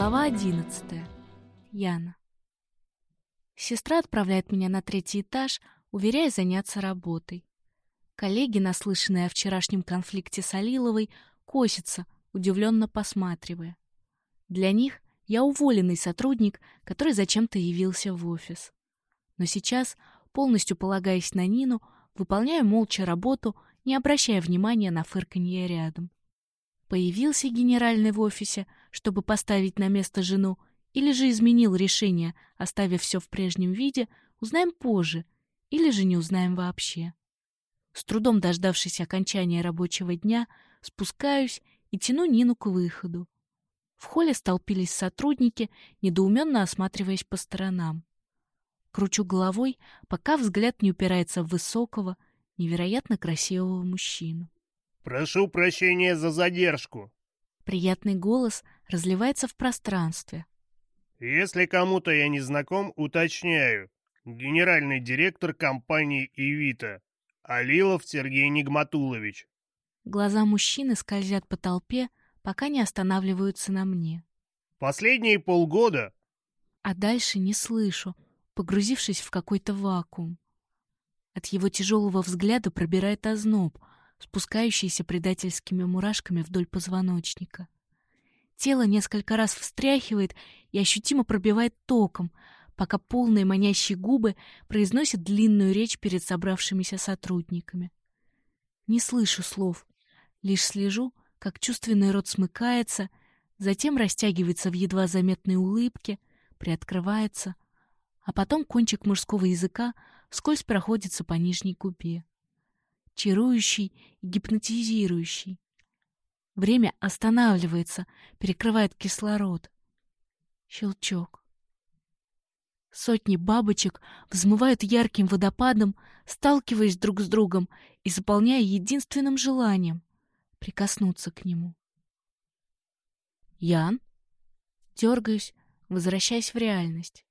Глава одиннадцатая. Яна. Сестра отправляет меня на третий этаж, уверяя заняться работой. Коллеги, наслышанные о вчерашнем конфликте с Алиловой, косятся, удивленно посматривая. Для них я уволенный сотрудник, который зачем-то явился в офис. Но сейчас, полностью полагаясь на Нину, выполняю молча работу, не обращая внимания на фырканье рядом. Появился генеральный в офисе, чтобы поставить на место жену, или же изменил решение, оставив все в прежнем виде, узнаем позже, или же не узнаем вообще. С трудом дождавшись окончания рабочего дня, спускаюсь и тяну Нину к выходу. В холле столпились сотрудники, недоуменно осматриваясь по сторонам. Кручу головой, пока взгляд не упирается в высокого, невероятно красивого мужчину. Прошу прощения за задержку. Приятный голос разливается в пространстве. Если кому-то я не знаком, уточняю. Генеральный директор компании «Ивита» Алилов Сергей Нигматулович. Глаза мужчины скользят по толпе, пока не останавливаются на мне. Последние полгода. А дальше не слышу, погрузившись в какой-то вакуум. От его тяжелого взгляда пробирает озноб — спускающиеся предательскими мурашками вдоль позвоночника. Тело несколько раз встряхивает и ощутимо пробивает током, пока полные манящие губы произносят длинную речь перед собравшимися сотрудниками. Не слышу слов, лишь слежу, как чувственный рот смыкается, затем растягивается в едва заметной улыбке, приоткрывается, а потом кончик мужского языка вскользь проходится по нижней губе чарующий и гипнотизирующий. Время останавливается, перекрывает кислород. Щелчок. Сотни бабочек взмывают ярким водопадом, сталкиваясь друг с другом и заполняя единственным желанием — прикоснуться к нему. Ян? Дергаюсь, возвращаясь в реальность.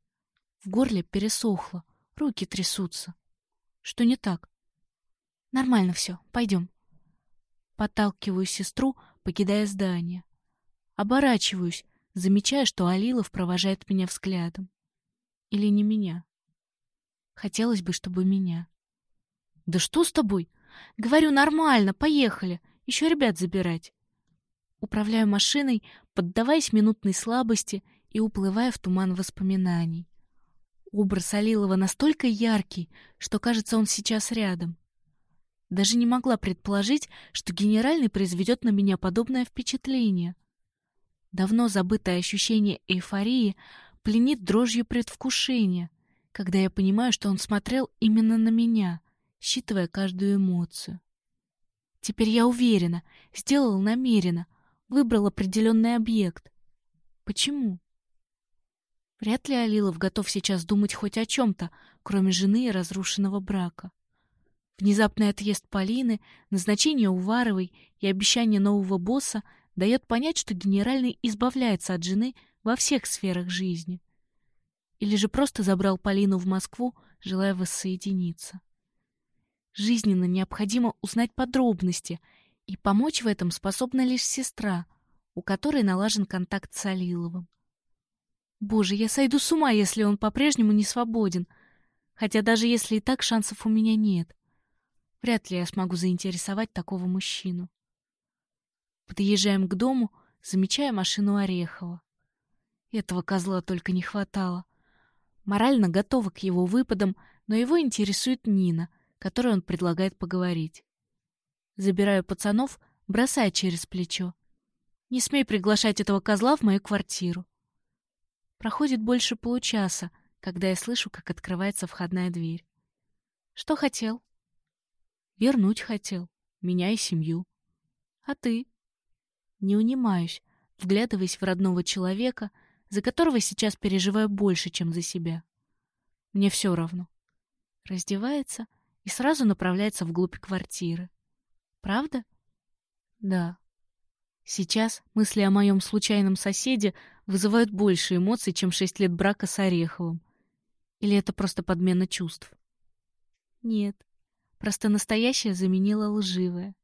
В горле пересохло, руки трясутся. Что не так? Нормально все, пойдем. Подталкиваю сестру, покидая здание. Оборачиваюсь, замечая, что Алилов провожает меня взглядом. Или не меня. Хотелось бы, чтобы меня. «Да что с тобой?» «Говорю, нормально, поехали. Еще ребят забирать». Управляю машиной, поддаваясь минутной слабости и уплывая в туман воспоминаний. Образ Алилова настолько яркий, что кажется, он сейчас рядом даже не могла предположить, что генеральный произведет на меня подобное впечатление. Давно забытое ощущение эйфории пленит дрожью предвкушения, когда я понимаю, что он смотрел именно на меня, считывая каждую эмоцию. Теперь я уверена, сделал намеренно, выбрал определенный объект. Почему? Вряд ли Алилов готов сейчас думать хоть о чем-то, кроме жены и разрушенного брака. Внезапный отъезд Полины, назначение Уваровой и обещание нового босса дает понять, что генеральный избавляется от жены во всех сферах жизни. Или же просто забрал Полину в Москву, желая воссоединиться. Жизненно необходимо узнать подробности, и помочь в этом способна лишь сестра, у которой налажен контакт с Алиловым. Боже, я сойду с ума, если он по-прежнему не свободен, хотя даже если и так шансов у меня нет. Вряд ли я смогу заинтересовать такого мужчину. Подъезжаем к дому, замечая машину Орехова. Этого козла только не хватало. Морально готова к его выпадам, но его интересует Нина, которой он предлагает поговорить. Забираю пацанов, бросая через плечо. Не смей приглашать этого козла в мою квартиру. Проходит больше получаса, когда я слышу, как открывается входная дверь. Что хотел? Вернуть хотел. Меня и семью. А ты? Не унимаюсь, вглядываясь в родного человека, за которого сейчас переживаю больше, чем за себя. Мне все равно. Раздевается и сразу направляется вглубь квартиры. Правда? Да. Сейчас мысли о моем случайном соседе вызывают больше эмоций, чем шесть лет брака с Ореховым. Или это просто подмена чувств? Нет. Просто настоящее заменило лживое.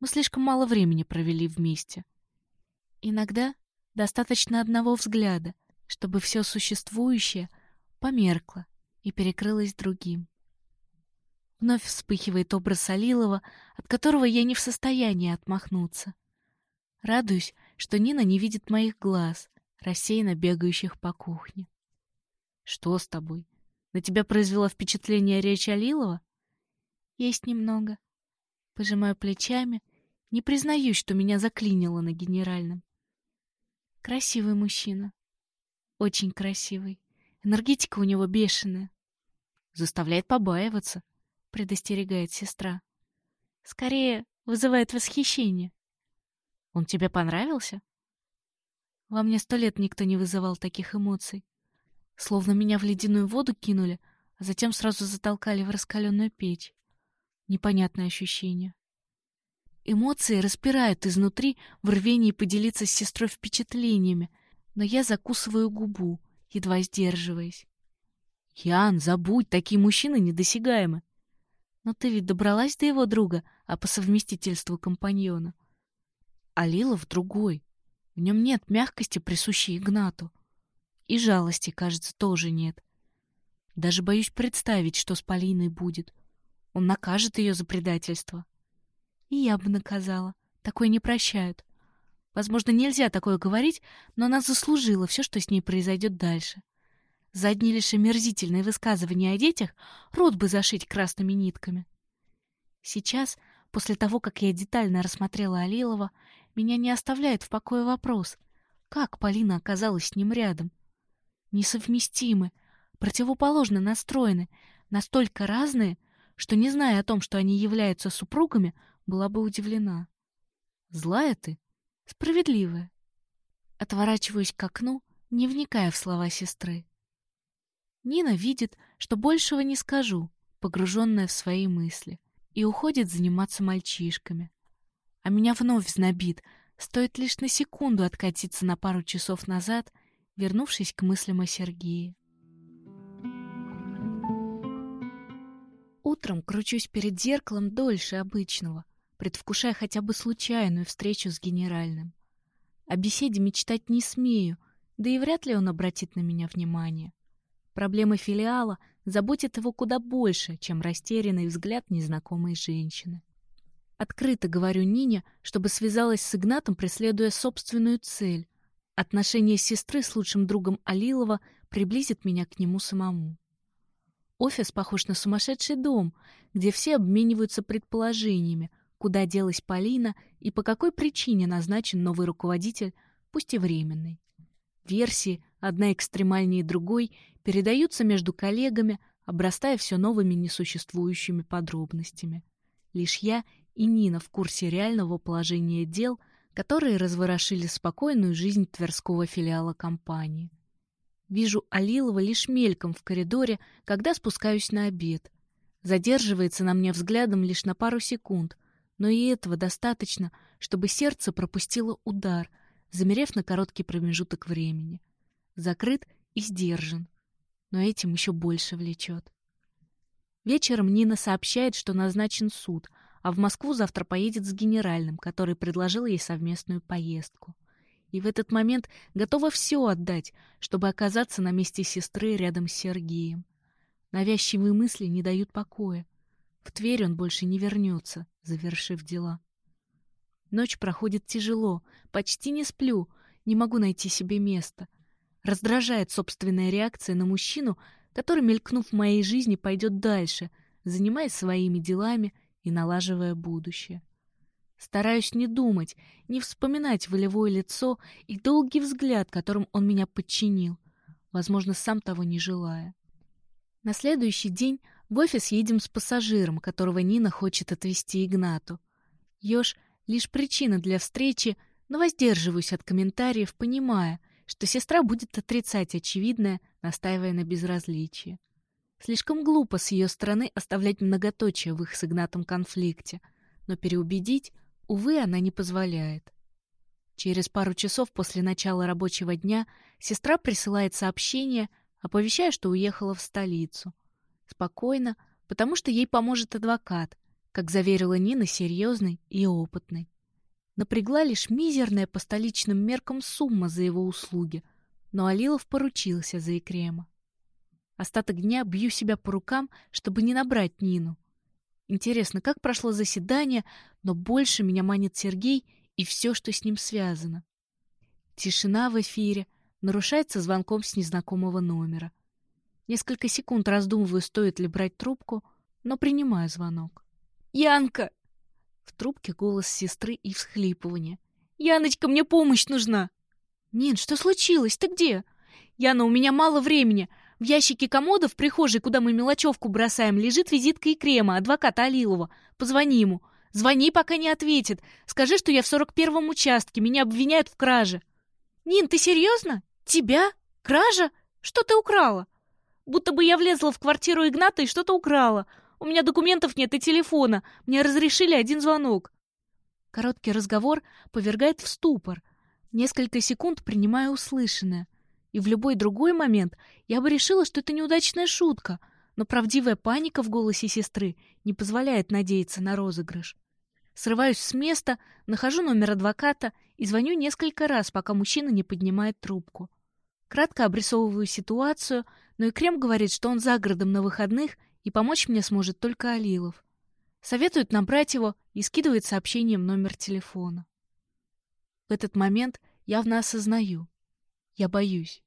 Мы слишком мало времени провели вместе. Иногда достаточно одного взгляда, чтобы все существующее померкло и перекрылось другим. Вновь вспыхивает образ Алилова, от которого я не в состоянии отмахнуться. Радуюсь, что Нина не видит моих глаз, рассеянно бегающих по кухне. «Что с тобой? На тебя произвело впечатление речь Алилова?» Есть немного. Пожимаю плечами, не признаюсь, что меня заклинило на генеральном. Красивый мужчина. Очень красивый. Энергетика у него бешеная. Заставляет побаиваться, предостерегает сестра. Скорее, вызывает восхищение. Он тебе понравился? Во мне сто лет никто не вызывал таких эмоций. Словно меня в ледяную воду кинули, а затем сразу затолкали в раскаленную печь непонятное ощущение. Эмоции распирают изнутри в рвении поделиться с сестрой впечатлениями, но я закусываю губу, едва сдерживаясь. «Ян, забудь, такие мужчины недосягаемы!» «Но ты ведь добралась до его друга, а по совместительству компаньона». Алилов другой. В нем нет мягкости, присущей Игнату. И жалости, кажется, тоже нет. Даже боюсь представить, что с Полиной будет — он накажет ее за предательство. И я бы наказала. Такое не прощают. Возможно, нельзя такое говорить, но она заслужила все, что с ней произойдет дальше. За одни лишь омерзительные высказывания о детях рот бы зашить красными нитками. Сейчас, после того, как я детально рассмотрела Алилова, меня не оставляет в покое вопрос, как Полина оказалась с ним рядом. Несовместимы, противоположно настроены, настолько разные, что, не зная о том, что они являются супругами, была бы удивлена. Злая ты, справедливая. Отворачиваюсь к окну, не вникая в слова сестры. Нина видит, что большего не скажу, погруженная в свои мысли, и уходит заниматься мальчишками. А меня вновь знобит, стоит лишь на секунду откатиться на пару часов назад, вернувшись к мыслям о Сергее. Утром кручусь перед зеркалом дольше обычного, предвкушая хотя бы случайную встречу с генеральным. О беседе мечтать не смею, да и вряд ли он обратит на меня внимание. Проблемы филиала заботят его куда больше, чем растерянный взгляд незнакомой женщины. Открыто говорю Нине, чтобы связалась с Игнатом, преследуя собственную цель. Отношение сестры с лучшим другом Алилова приблизит меня к нему самому. Офис похож на сумасшедший дом, где все обмениваются предположениями, куда делась Полина и по какой причине назначен новый руководитель, пусть и временный. Версии, одна экстремальнее другой, передаются между коллегами, обрастая все новыми несуществующими подробностями. Лишь я и Нина в курсе реального положения дел, которые разворошили спокойную жизнь Тверского филиала компании. Вижу Алилова лишь мельком в коридоре, когда спускаюсь на обед. Задерживается на мне взглядом лишь на пару секунд, но и этого достаточно, чтобы сердце пропустило удар, замерев на короткий промежуток времени. Закрыт и сдержан, но этим еще больше влечет. Вечером Нина сообщает, что назначен суд, а в Москву завтра поедет с генеральным, который предложил ей совместную поездку и в этот момент готова все отдать, чтобы оказаться на месте сестры рядом с Сергеем. Навязчивые мысли не дают покоя. В Тверь он больше не вернется, завершив дела. Ночь проходит тяжело, почти не сплю, не могу найти себе места. Раздражает собственная реакция на мужчину, который, мелькнув в моей жизни, пойдет дальше, занимаясь своими делами и налаживая будущее. Стараюсь не думать, не вспоминать волевое лицо и долгий взгляд, которым он меня подчинил, возможно, сам того не желая. На следующий день в офис едем с пассажиром, которого Нина хочет отвезти Игнату. Ёж — лишь причина для встречи, но воздерживаюсь от комментариев, понимая, что сестра будет отрицать очевидное, настаивая на безразличии. Слишком глупо с ее стороны оставлять многоточие в их с Игнатом конфликте, но переубедить — Увы, она не позволяет. Через пару часов после начала рабочего дня сестра присылает сообщение, оповещая, что уехала в столицу. Спокойно, потому что ей поможет адвокат, как заверила Нина, серьезный и опытный. Напрягла лишь мизерная по столичным меркам сумма за его услуги, но Алилов поручился за Икрема. Остаток дня бью себя по рукам, чтобы не набрать Нину — Интересно, как прошло заседание, но больше меня манит Сергей и все, что с ним связано. Тишина в эфире нарушается звонком с незнакомого номера. Несколько секунд раздумываю, стоит ли брать трубку, но принимаю звонок. «Янка!» В трубке голос сестры и всхлипывание. «Яночка, мне помощь нужна!» Нин, что случилось? Ты где?» «Яна, у меня мало времени. В ящике комода в прихожей, куда мы мелочевку бросаем, лежит визитка и крема адвоката Алилова. Позвони ему. Звони, пока не ответит. Скажи, что я в сорок первом участке, меня обвиняют в краже. Нин, ты серьезно? Тебя? Кража? Что ты украла? Будто бы я влезла в квартиру Игната и что-то украла. У меня документов нет и телефона. Мне разрешили один звонок. Короткий разговор повергает в ступор. Несколько секунд принимаю услышанное и в любой другой момент я бы решила, что это неудачная шутка, но правдивая паника в голосе сестры не позволяет надеяться на розыгрыш. Срываюсь с места, нахожу номер адвоката и звоню несколько раз, пока мужчина не поднимает трубку. Кратко обрисовываю ситуацию, но и Крем говорит, что он за городом на выходных и помочь мне сможет только Алилов. Советует набрать его и скидывает сообщением номер телефона. В этот момент явно осознаю. Я боюсь.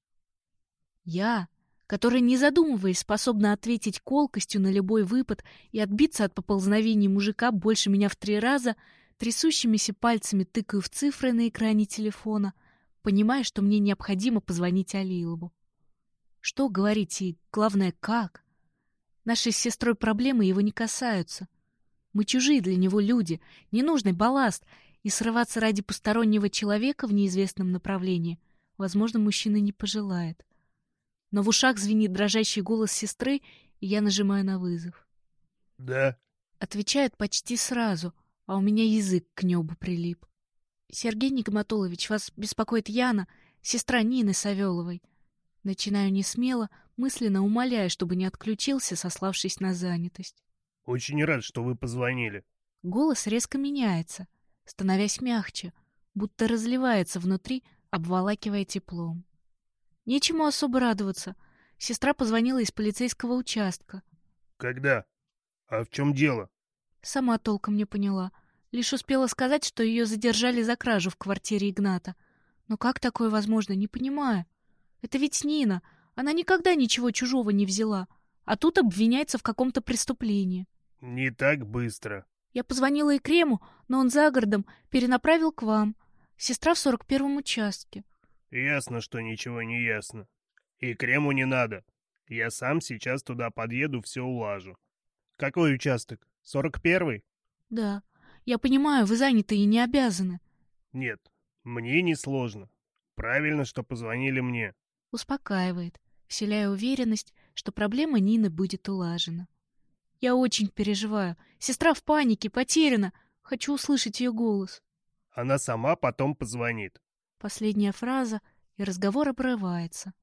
Я, который, не задумываясь, способна ответить колкостью на любой выпад и отбиться от поползновений мужика больше меня в три раза, трясущимися пальцами тыкаю в цифры на экране телефона, понимая, что мне необходимо позвонить Алилову. Что говорить и, главное, как? Наши с сестрой проблемы его не касаются. Мы чужие для него люди, ненужный балласт, и срываться ради постороннего человека в неизвестном направлении, возможно, мужчина не пожелает. На в ушах звенит дрожащий голос сестры, и я нажимаю на вызов. «Да». Отвечает почти сразу, а у меня язык к небу прилип. «Сергей Нигматулович, вас беспокоит Яна, сестра Нины Савеловой». Начинаю не смело, мысленно умоляя, чтобы не отключился, сославшись на занятость. «Очень рад, что вы позвонили». Голос резко меняется, становясь мягче, будто разливается внутри, обволакивая теплом. Нечему особо радоваться. Сестра позвонила из полицейского участка. Когда? А в чем дело? Сама толком не поняла. Лишь успела сказать, что ее задержали за кражу в квартире Игната. Но как такое возможно, не понимаю. Это ведь Нина. Она никогда ничего чужого не взяла. А тут обвиняется в каком-то преступлении. Не так быстро. Я позвонила и Крему, но он за городом перенаправил к вам. Сестра в сорок первом участке. Ясно, что ничего не ясно. И крему не надо. Я сам сейчас туда подъеду, все улажу. Какой участок? Сорок первый? Да. Я понимаю, вы заняты и не обязаны. Нет, мне не сложно. Правильно, что позвонили мне. Успокаивает, вселяя уверенность, что проблема Нины будет улажена. Я очень переживаю. Сестра в панике, потеряна. Хочу услышать ее голос. Она сама потом позвонит. Последняя фраза, и разговор обрывается.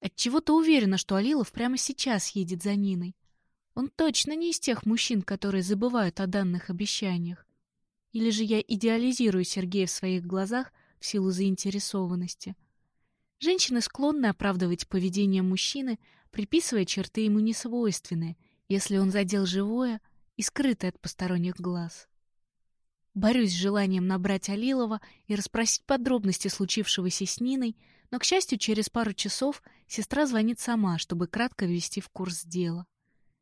Отчего-то уверена, что Алилов прямо сейчас едет за Ниной. Он точно не из тех мужчин, которые забывают о данных обещаниях. Или же я идеализирую Сергея в своих глазах в силу заинтересованности. Женщины склонны оправдывать поведение мужчины, приписывая черты ему несвойственные, если он задел живое и скрытое от посторонних глаз. Борюсь с желанием набрать Алилова и расспросить подробности случившегося с Ниной, но, к счастью, через пару часов сестра звонит сама, чтобы кратко ввести в курс дела.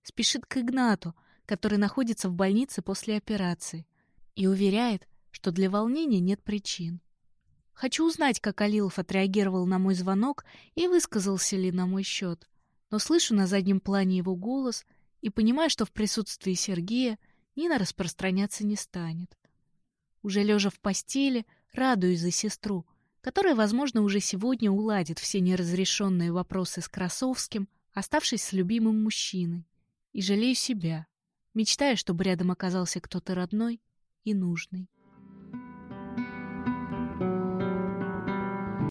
Спешит к Игнату, который находится в больнице после операции, и уверяет, что для волнения нет причин. Хочу узнать, как Алилов отреагировал на мой звонок и высказался ли на мой счет. Но слышу на заднем плане его голос и понимаю, что в присутствии Сергея Нина распространяться не станет уже лежа в постели, радуюсь за сестру, которая, возможно, уже сегодня уладит все неразрешенные вопросы с Красовским, оставшись с любимым мужчиной. И жалею себя, мечтая, чтобы рядом оказался кто-то родной и нужный.